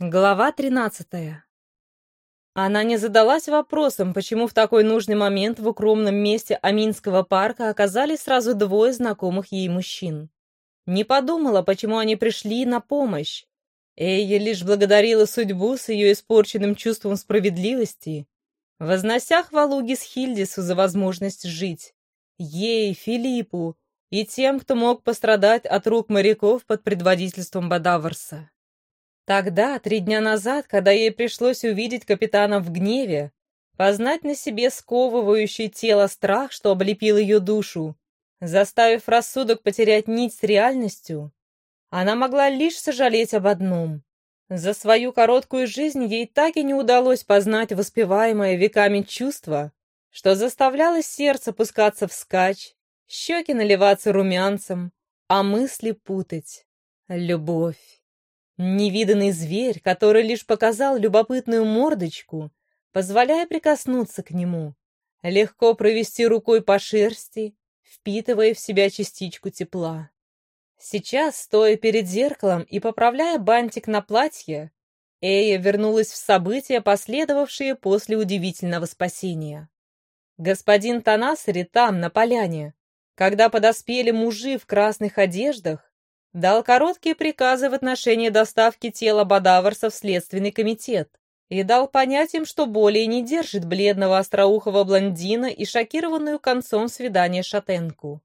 Глава тринадцатая. Она не задалась вопросом, почему в такой нужный момент в укромном месте Аминского парка оказались сразу двое знакомых ей мужчин. Не подумала, почему они пришли на помощь. Эйя лишь благодарила судьбу с ее испорченным чувством справедливости, вознося хвалу Гисхильдису за возможность жить. Ей, Филиппу и тем, кто мог пострадать от рук моряков под предводительством Бадаварса. Тогда, три дня назад, когда ей пришлось увидеть капитана в гневе, познать на себе сковывающий тело страх, что облепил ее душу, заставив рассудок потерять нить с реальностью, она могла лишь сожалеть об одном. За свою короткую жизнь ей так и не удалось познать воспеваемое веками чувство, что заставляло сердце пускаться вскачь, щеки наливаться румянцем, а мысли путать. Любовь. Невиданный зверь, который лишь показал любопытную мордочку, позволяя прикоснуться к нему, легко провести рукой по шерсти, впитывая в себя частичку тепла. Сейчас, стоя перед зеркалом и поправляя бантик на платье, Эя вернулась в события, последовавшие после удивительного спасения. Господин Танасари там, на поляне, когда подоспели мужи в красных одеждах, дал короткие приказы в отношении доставки тела Бадаварса в Следственный комитет и дал понять им, что более не держит бледного остроухого блондина и шокированную концом свидания шатенку.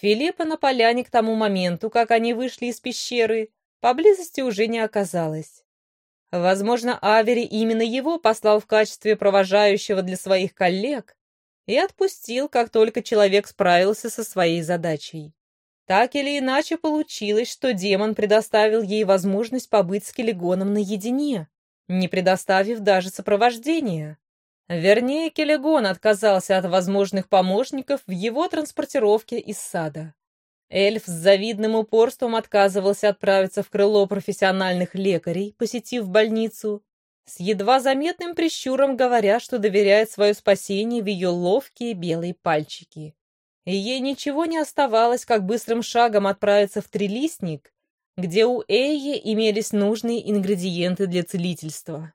Филиппа на поляне к тому моменту, как они вышли из пещеры, поблизости уже не оказалось. Возможно, Авери именно его послал в качестве провожающего для своих коллег и отпустил, как только человек справился со своей задачей. Так или иначе получилось, что демон предоставил ей возможность побыть с Келегоном наедине, не предоставив даже сопровождения. Вернее, Келегон отказался от возможных помощников в его транспортировке из сада. Эльф с завидным упорством отказывался отправиться в крыло профессиональных лекарей, посетив больницу, с едва заметным прищуром говоря, что доверяет свое спасение в ее ловкие белые пальчики и ей ничего не оставалось, как быстрым шагом отправиться в Трилистник, где у Эйи имелись нужные ингредиенты для целительства.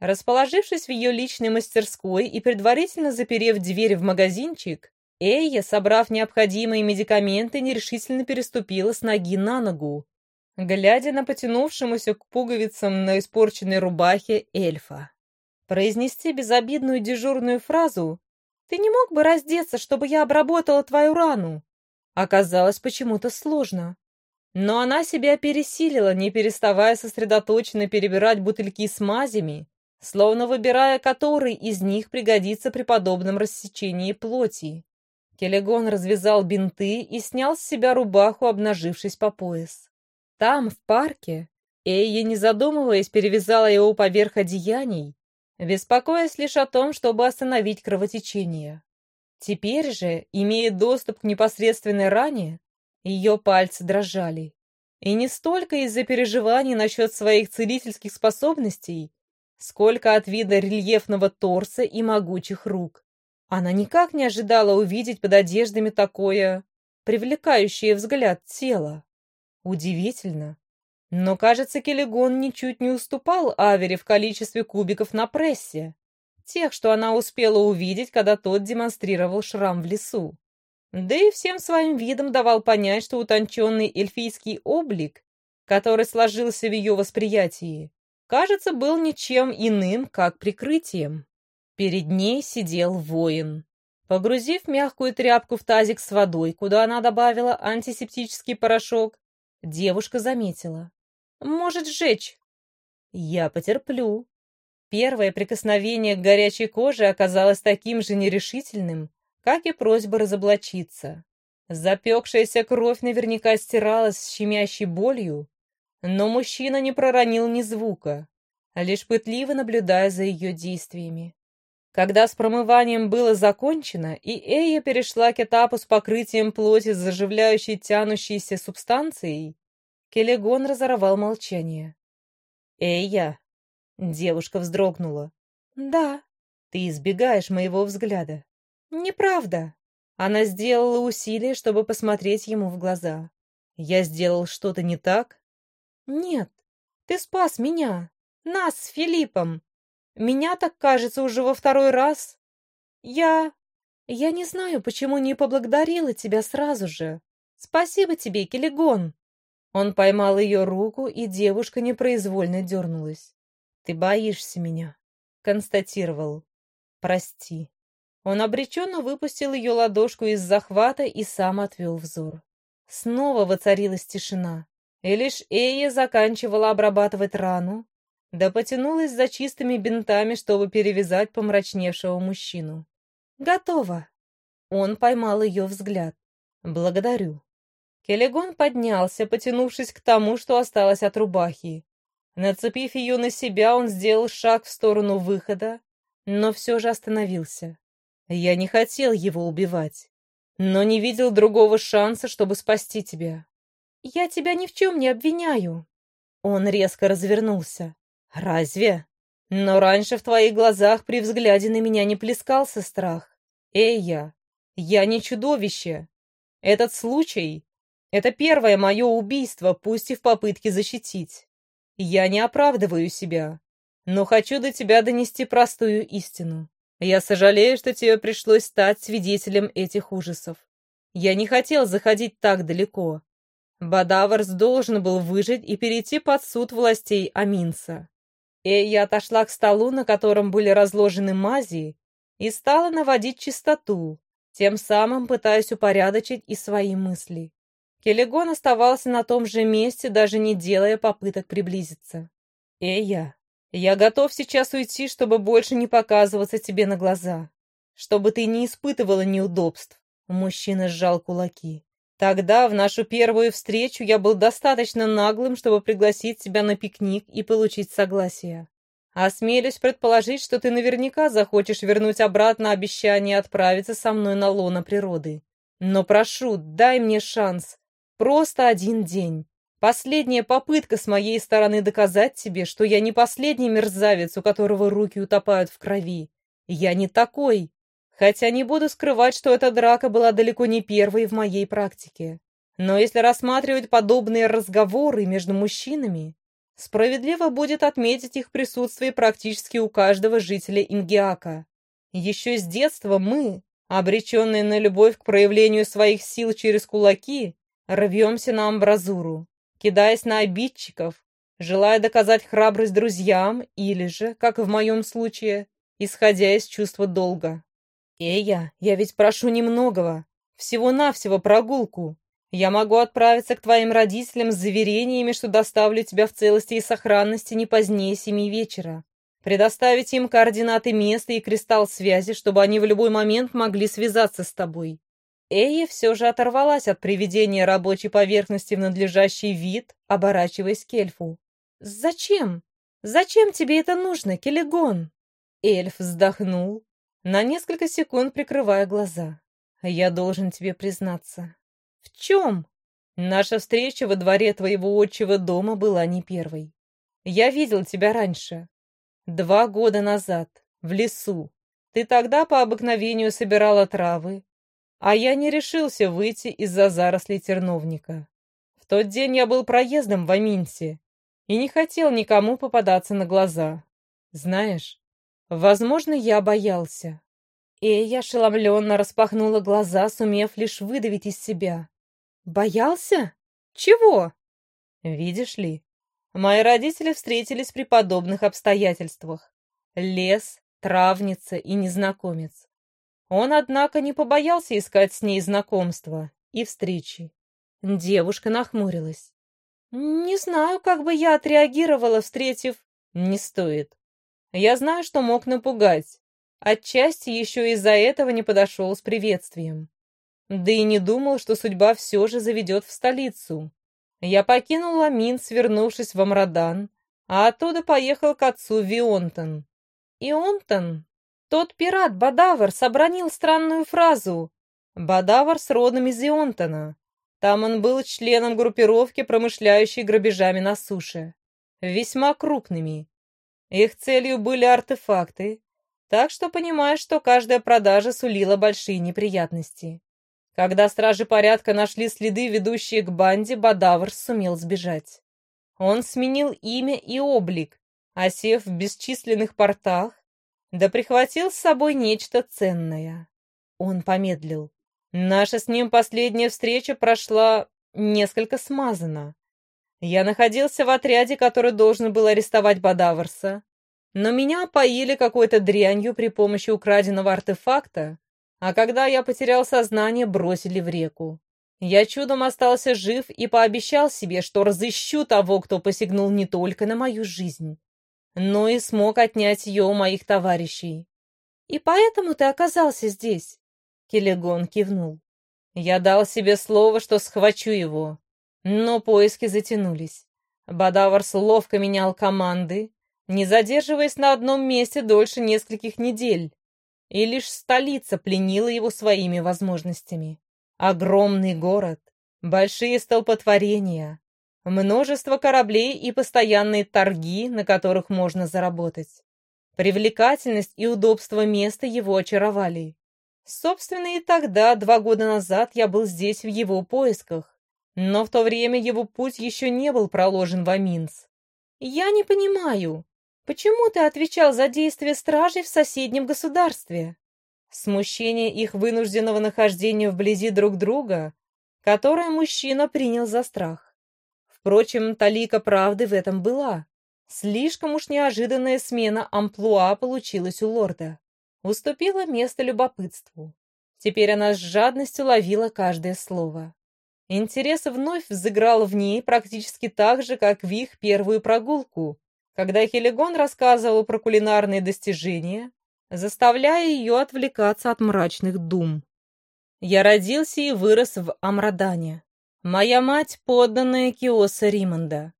Расположившись в ее личной мастерской и предварительно заперев дверь в магазинчик, Эйя, собрав необходимые медикаменты, нерешительно переступила с ноги на ногу, глядя на потянувшемуся к пуговицам на испорченной рубахе эльфа. Произнести безобидную дежурную фразу ты не мог бы раздеться, чтобы я обработала твою рану?» Оказалось почему-то сложно. Но она себя пересилила, не переставая сосредоточенно перебирать бутыльки с мазями, словно выбирая, который из них пригодится при подобном рассечении плоти. Келегон развязал бинты и снял с себя рубаху, обнажившись по пояс. Там, в парке, Эйя, не задумываясь, перевязала его поверх одеяний беспокоясь лишь о том, чтобы остановить кровотечение. Теперь же, имея доступ к непосредственной ране, ее пальцы дрожали. И не столько из-за переживаний насчет своих целительских способностей, сколько от вида рельефного торса и могучих рук. Она никак не ожидала увидеть под одеждами такое привлекающее взгляд тело. Удивительно, но, кажется, Келегон ничуть не уступал Авере в количестве кубиков на прессе, тех, что она успела увидеть, когда тот демонстрировал шрам в лесу. Да и всем своим видом давал понять, что утонченный эльфийский облик, который сложился в ее восприятии, кажется, был ничем иным, как прикрытием. Перед ней сидел воин. Погрузив мягкую тряпку в тазик с водой, куда она добавила антисептический порошок, девушка заметила. Может сжечь. Я потерплю. Первое прикосновение к горячей коже оказалось таким же нерешительным, как и просьба разоблачиться. Запекшаяся кровь наверняка стиралась с щемящей болью, но мужчина не проронил ни звука, лишь пытливо наблюдая за ее действиями. Когда с промыванием было закончено, и Эя перешла к этапу с покрытием плоти с заживляющей тянущейся субстанцией, Келегон разорвал молчание. «Эй, я!» Девушка вздрогнула. «Да, ты избегаешь моего взгляда». «Неправда». Она сделала усилие, чтобы посмотреть ему в глаза. «Я сделал что-то не так?» «Нет, ты спас меня. Нас с Филиппом. Меня так кажется уже во второй раз. Я... Я не знаю, почему не поблагодарила тебя сразу же. Спасибо тебе, Келегон. Он поймал ее руку, и девушка непроизвольно дернулась. «Ты боишься меня», — констатировал. «Прости». Он обреченно выпустил ее ладошку из захвата и сам отвел взор. Снова воцарилась тишина, и лишь Эя заканчивала обрабатывать рану, да потянулась за чистыми бинтами, чтобы перевязать помрачневшего мужчину. «Готово!» Он поймал ее взгляд. «Благодарю». Келегон поднялся, потянувшись к тому, что осталось от рубахи. Нацепив ее на себя, он сделал шаг в сторону выхода, но все же остановился. Я не хотел его убивать, но не видел другого шанса, чтобы спасти тебя. Я тебя ни в чем не обвиняю. Он резко развернулся. Разве? Но раньше в твоих глазах при взгляде на меня не плескался страх. Эй, я, я не чудовище. Этот случай — это первое мое убийство, пусть и в попытке защитить. Я не оправдываю себя, но хочу до тебя донести простую истину. Я сожалею, что тебе пришлось стать свидетелем этих ужасов. Я не хотел заходить так далеко. Бадаварс должен был выжить и перейти под суд властей Аминса. И я отошла к столу, на котором были разложены мази, и стала наводить чистоту, тем самым пытаясь упорядочить и свои мысли. Келегон оставался на том же месте, даже не делая попыток приблизиться. «Эя, я готов сейчас уйти, чтобы больше не показываться тебе на глаза, чтобы ты не испытывала неудобств. Мужчина сжал кулаки. Тогда, в нашу первую встречу, я был достаточно наглым, чтобы пригласить тебя на пикник и получить согласие. Осмелюсь предположить, что ты наверняка захочешь вернуть обратно обещание отправиться со мной на лоно природы. Но прошу, дай мне шанс. Просто один день. Последняя попытка с моей стороны доказать тебе, что я не последний мерзавец, у которого руки утопают в крови. Я не такой. Хотя не буду скрывать, что эта драка была далеко не первой в моей практике. Но если рассматривать подобные разговоры между мужчинами, справедливо будет отметить их присутствие практически у каждого жителя Ингиака. Еще с детства мы, обреченные на любовь к проявлению своих сил через кулаки, рвемся на амбразуру кидаясь на обидчиков, желая доказать храбрость друзьям или же, как в моем случае, исходя из чувства долга. «Эя, я ведь прошу немногого, всего-навсего прогулку. Я могу отправиться к твоим родителям с заверениями, что доставлю тебя в целости и сохранности не позднее семи вечера. Предоставить им координаты места и кристалл связи, чтобы они в любой момент могли связаться с тобой. Эя все же оторвалась от приведения рабочей поверхности в надлежащий вид, оборачиваясь к эльфу. «Зачем? Зачем тебе это нужно, Келегон?» Эльф вздохнул, на несколько секунд прикрывая глаза. «Я должен тебе признаться». «В чем?» «Наша встреча во дворе твоего отчего дома была не первой. Я видел тебя раньше. Два года назад, в лесу. Ты тогда по обыкновению собирала травы, а я не решился выйти из-за зарослей терновника. В тот день я был проездом в Аминсе и не хотел никому попадаться на глаза. Знаешь, возможно, я боялся. И я ошеломленно распахнула глаза, сумев лишь выдавить из себя. «Боялся? Чего?» «Видишь ли, мои родители встретились при подобных обстоятельствах. Лес, травница и незнакомец. Он, однако, не побоялся искать с ней знакомства и встречи. Девушка нахмурилась. «Не знаю, как бы я отреагировала, встретив...» «Не стоит. Я знаю, что мог напугать. Отчасти еще из-за этого не подошел с приветствием. Да и не думал, что судьба все же заведет в столицу. Я покинул Ламин, свернувшись в Амрадан, а оттуда поехал к отцу Вионтон. Ионтон тот пират Бадавр собранил странную фразу. Бадавр с родом из Ионтона. Там он был членом группировки, промышляющей грабежами на суше. Весьма крупными. Их целью были артефакты, так что понимаешь, что каждая продажа сулила большие неприятности. Когда стражи порядка нашли следы, ведущие к банде, Бадавр сумел сбежать. Он сменил имя и облик, осев в бесчисленных портах, да прихватил с собой нечто ценное. Он помедлил. Наша с ним последняя встреча прошла несколько смазанно. Я находился в отряде, который должен был арестовать Бадаварса, но меня поили какой-то дрянью при помощи украденного артефакта, а когда я потерял сознание, бросили в реку. Я чудом остался жив и пообещал себе, что разыщу того, кто посягнул не только на мою жизнь, но и смог отнять ее у моих товарищей. И поэтому ты оказался здесь. Келегон кивнул. Я дал себе слово, что схвачу его, но поиски затянулись. Бадаварс ловко менял команды, не задерживаясь на одном месте дольше нескольких недель, и лишь столица пленила его своими возможностями. Огромный город, большие столпотворения, множество кораблей и постоянные торги, на которых можно заработать. Привлекательность и удобство места его очаровали. Собственно, и тогда, два года назад, я был здесь в его поисках, но в то время его путь еще не был проложен в Аминс. Я не понимаю, почему ты отвечал за действия стражей в соседнем государстве? Смущение их вынужденного нахождения вблизи друг друга, которое мужчина принял за страх. Впрочем, талика правды в этом была. Слишком уж неожиданная смена амплуа получилась у лорда. Уступила место любопытству. Теперь она с жадностью ловила каждое слово. Интерес вновь взыграл в ней практически так же, как в их первую прогулку, когда Хелигон рассказывал про кулинарные достижения, заставляя ее отвлекаться от мрачных дум. «Я родился и вырос в Амрадане. Моя мать подданная Киоса Римонда,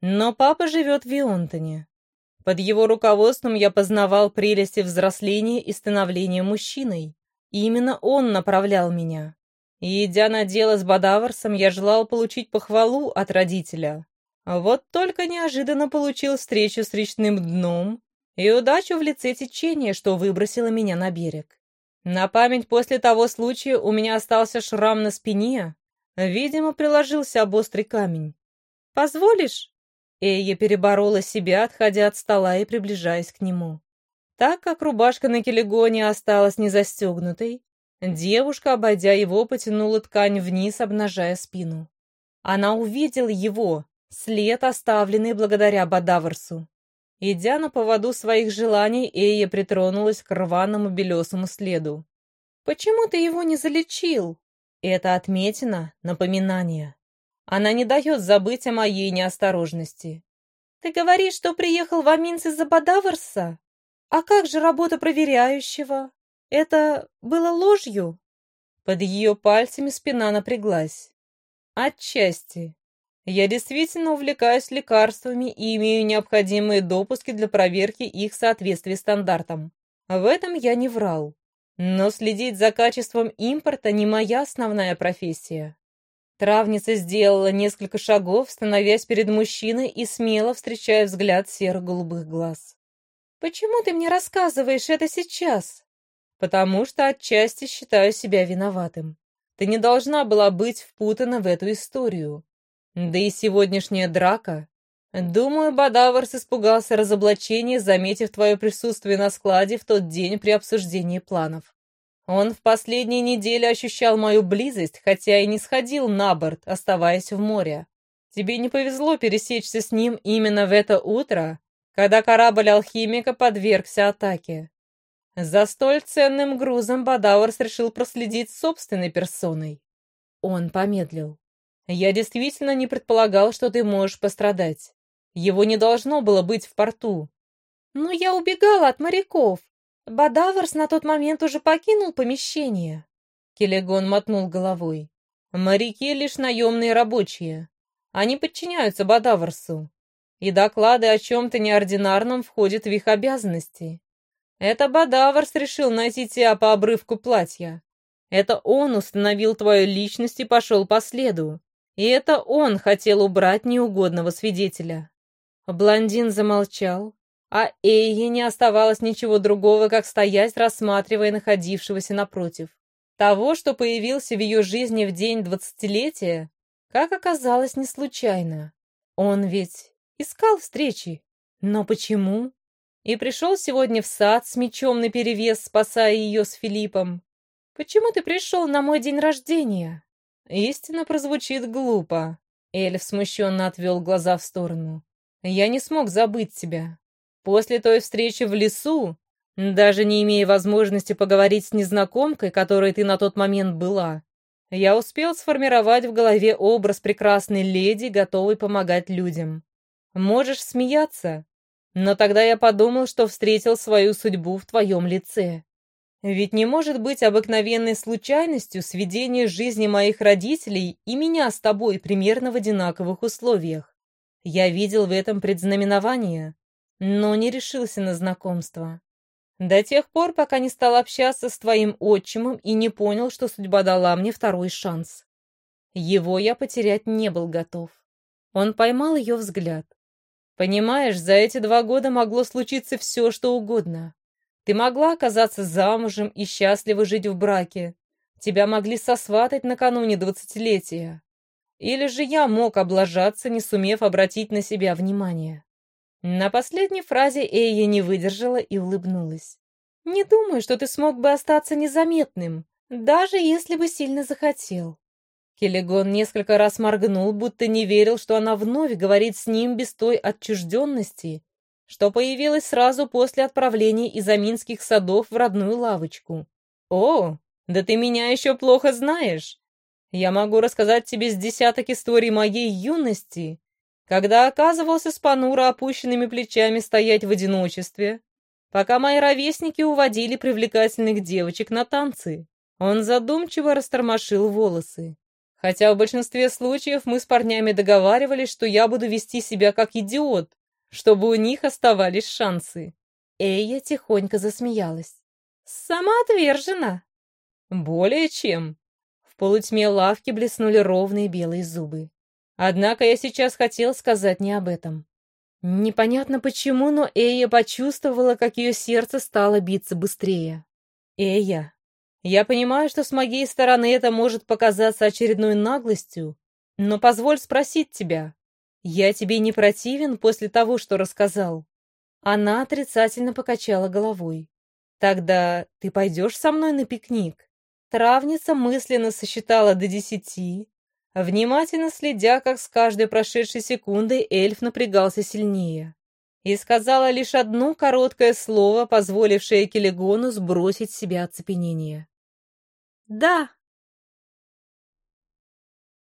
но папа живет в Вионтоне. Под его руководством я познавал прелести взросления и становления мужчиной. Именно он направлял меня. И, идя на дело с Бадаварсом, я желал получить похвалу от родителя. Вот только неожиданно получил встречу с речным дном и удачу в лице течения, что выбросило меня на берег. На память после того случая у меня остался шрам на спине, Видимо, приложился об острый камень. «Позволишь?» Эйя переборола себя, отходя от стола и приближаясь к нему. Так как рубашка на келегоне осталась незастегнутой, девушка, обойдя его, потянула ткань вниз, обнажая спину. Она увидела его, след, оставленный благодаря Бадаварсу. Идя на поводу своих желаний, Эйя притронулась к рваному белесому следу. «Почему ты его не залечил?» Это отметина, напоминание. Она не дает забыть о моей неосторожности. Ты говоришь, что приехал в Аминс из-за Бадаварса? А как же работа проверяющего? Это было ложью? Под ее пальцами спина напряглась. Отчасти. Я действительно увлекаюсь лекарствами и имею необходимые допуски для проверки их соответствия стандартам. В этом я не врал. Но следить за качеством импорта не моя основная профессия. Травница сделала несколько шагов, становясь перед мужчиной и смело встречая взгляд серо-голубых глаз. «Почему ты мне рассказываешь это сейчас?» «Потому что отчасти считаю себя виноватым. Ты не должна была быть впутана в эту историю. Да и сегодняшняя драка. Думаю, Бадаварс испугался разоблачения, заметив твое присутствие на складе в тот день при обсуждении планов. Он в последние недели ощущал мою близость, хотя и не сходил на борт, оставаясь в море. Тебе не повезло пересечься с ним именно в это утро, когда корабль алхимика подвергся атаке. За столь ценным грузом Бадауэрс решил проследить собственной персоной. Он помедлил. Я действительно не предполагал, что ты можешь пострадать. Его не должно было быть в порту. Но я убегала от моряков. Бадаварс на тот момент уже покинул помещение. Келегон мотнул головой. Моряки лишь наемные рабочие. Они подчиняются Бадаварсу. И доклады о чем-то неординарном входят в их обязанности. Это Бадаварс решил найти тебя по обрывку платья. Это он установил твою личность и пошел по следу. И это он хотел убрать неугодного свидетеля. Блондин замолчал, а Эйе не оставалось ничего другого, как стоять, рассматривая находившегося напротив. Того, что появился в ее жизни в день двадцатилетия, как оказалось, не случайно. Он ведь искал встречи, Но почему? И пришел сегодня в сад с мечом наперевес, спасая ее с Филиппом. Почему ты пришел на мой день рождения? Истина прозвучит глупо. Эльф смущенно отвел глаза в сторону. Я не смог забыть тебя. После той встречи в лесу, даже не имея возможности поговорить с незнакомкой, которой ты на тот момент была, я успел сформировать в голове образ прекрасной леди, готовой помогать людям. Можешь смеяться, но тогда я подумал, что встретил свою судьбу в твоем лице. Ведь не может быть обыкновенной случайностью сведение жизни моих родителей и меня с тобой примерно в одинаковых условиях. Я видел в этом предзнаменование, но не решился на знакомство. До тех пор, пока не стал общаться с твоим отчимом и не понял, что судьба дала мне второй шанс. Его я потерять не был готов. Он поймал ее взгляд. Понимаешь, за эти два года могло случиться все, что угодно. Ты могла оказаться замужем и счастливо жить в браке. Тебя могли сосватать накануне двадцатилетия. Или же я мог облажаться, не сумев обратить на себя внимание. На последней фразе Эйя не выдержала и улыбнулась. «Не думаю, что ты смог бы остаться незаметным, даже если бы сильно захотел». Келегон несколько раз моргнул, будто не верил, что она вновь говорит с ним без той отчужденности, что появилась сразу после отправления из Аминских садов в родную лавочку. «О, да ты меня еще плохо знаешь. Я могу рассказать тебе с десяток историй моей юности, когда оказывался с понуро опущенными плечами стоять в одиночестве, пока мои ровесники уводили привлекательных девочек на танцы. Он задумчиво растормошил волосы. Хотя в большинстве случаев мы с парнями договаривались, что я буду вести себя как идиот, чтобы у них оставались шансы. Эя тихонько засмеялась. «Самоотвержена!» «Более чем!» Полутьме лавки блеснули ровные белые зубы. Однако я сейчас хотел сказать не об этом. Непонятно почему, но Эя почувствовала, как ее сердце стало биться быстрее. «Эя, я понимаю, что с моей стороны это может показаться очередной наглостью, но позволь спросить тебя, «Я тебе не противен после того, что рассказал?» Она отрицательно покачала головой. «Тогда ты пойдешь со мной на пикник?» Травница мысленно сосчитала до десяти, внимательно следя, как с каждой прошедшей секундой эльф напрягался сильнее, и сказала лишь одно короткое слово, позволившее Келегону сбросить с себя оцепенение. «Да!»